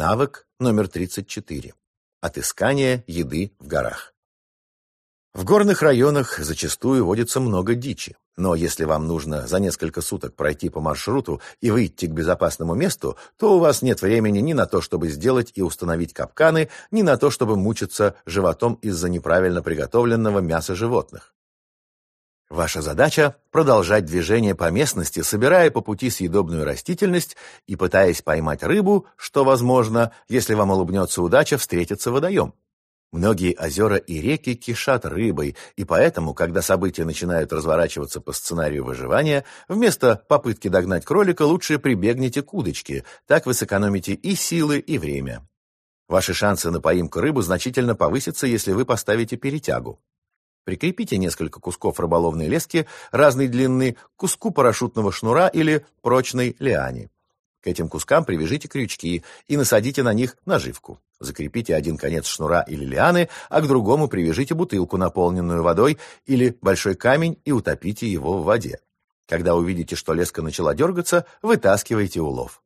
Навык номер 34. Отыскание еды в горах. В горных районах зачастую водится много дичи, но если вам нужно за несколько суток пройти по маршруту и выйти к безопасному месту, то у вас нет времени ни на то, чтобы сделать и установить капканы, ни на то, чтобы мучиться животом из-за неправильно приготовленного мяса животных. Ваша задача – продолжать движение по местности, собирая по пути съедобную растительность и пытаясь поймать рыбу, что возможно, если вам улыбнется удача, встретится водоем. Многие озера и реки кишат рыбой, и поэтому, когда события начинают разворачиваться по сценарию выживания, вместо попытки догнать кролика лучше прибегните к удочке, так вы сэкономите и силы, и время. Ваши шансы на поимку рыбы значительно повысятся, если вы поставите перетягу. Прикрепите несколько кусков рыболовной лески разной длины к куску парашютного шнура или прочной лиане. К этим кускам привяжите крючки и насадите на них наживку. Закрепите один конец шнура или лианы, а к другому привяжите бутылку, наполненную водой, или большой камень и утопите его в воде. Когда увидите, что леска начала дергаться, вытаскивайте улов.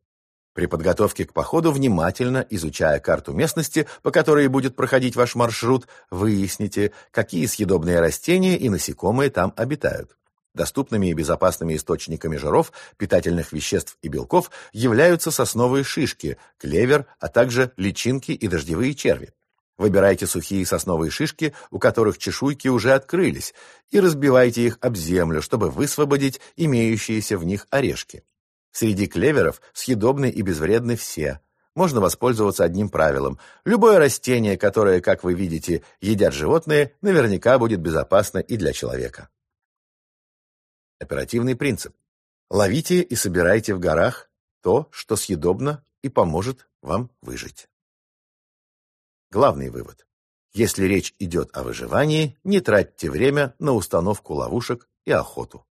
При подготовке к походу, внимательно изучая карту местности, по которой будет проходить ваш маршрут, выясните, какие съедобные растения и насекомые там обитают. Доступными и безопасными источниками жиров, питательных веществ и белков являются сосновые шишки, клевер, а также личинки и дождевые черви. Выбирайте сухие сосновые шишки, у которых чешуйки уже открылись, и разбивайте их об землю, чтобы высвободить имеющиеся в них орешки. Среди клеверов съедобны и безвредны все. Можно воспользоваться одним правилом. Любое растение, которое, как вы видите, едят животные, наверняка будет безопасно и для человека. Оперативный принцип. Ловите и собирайте в горах то, что съедобно и поможет вам выжить. Главный вывод. Если речь идет о выживании, не тратьте время на установку ловушек и охоту.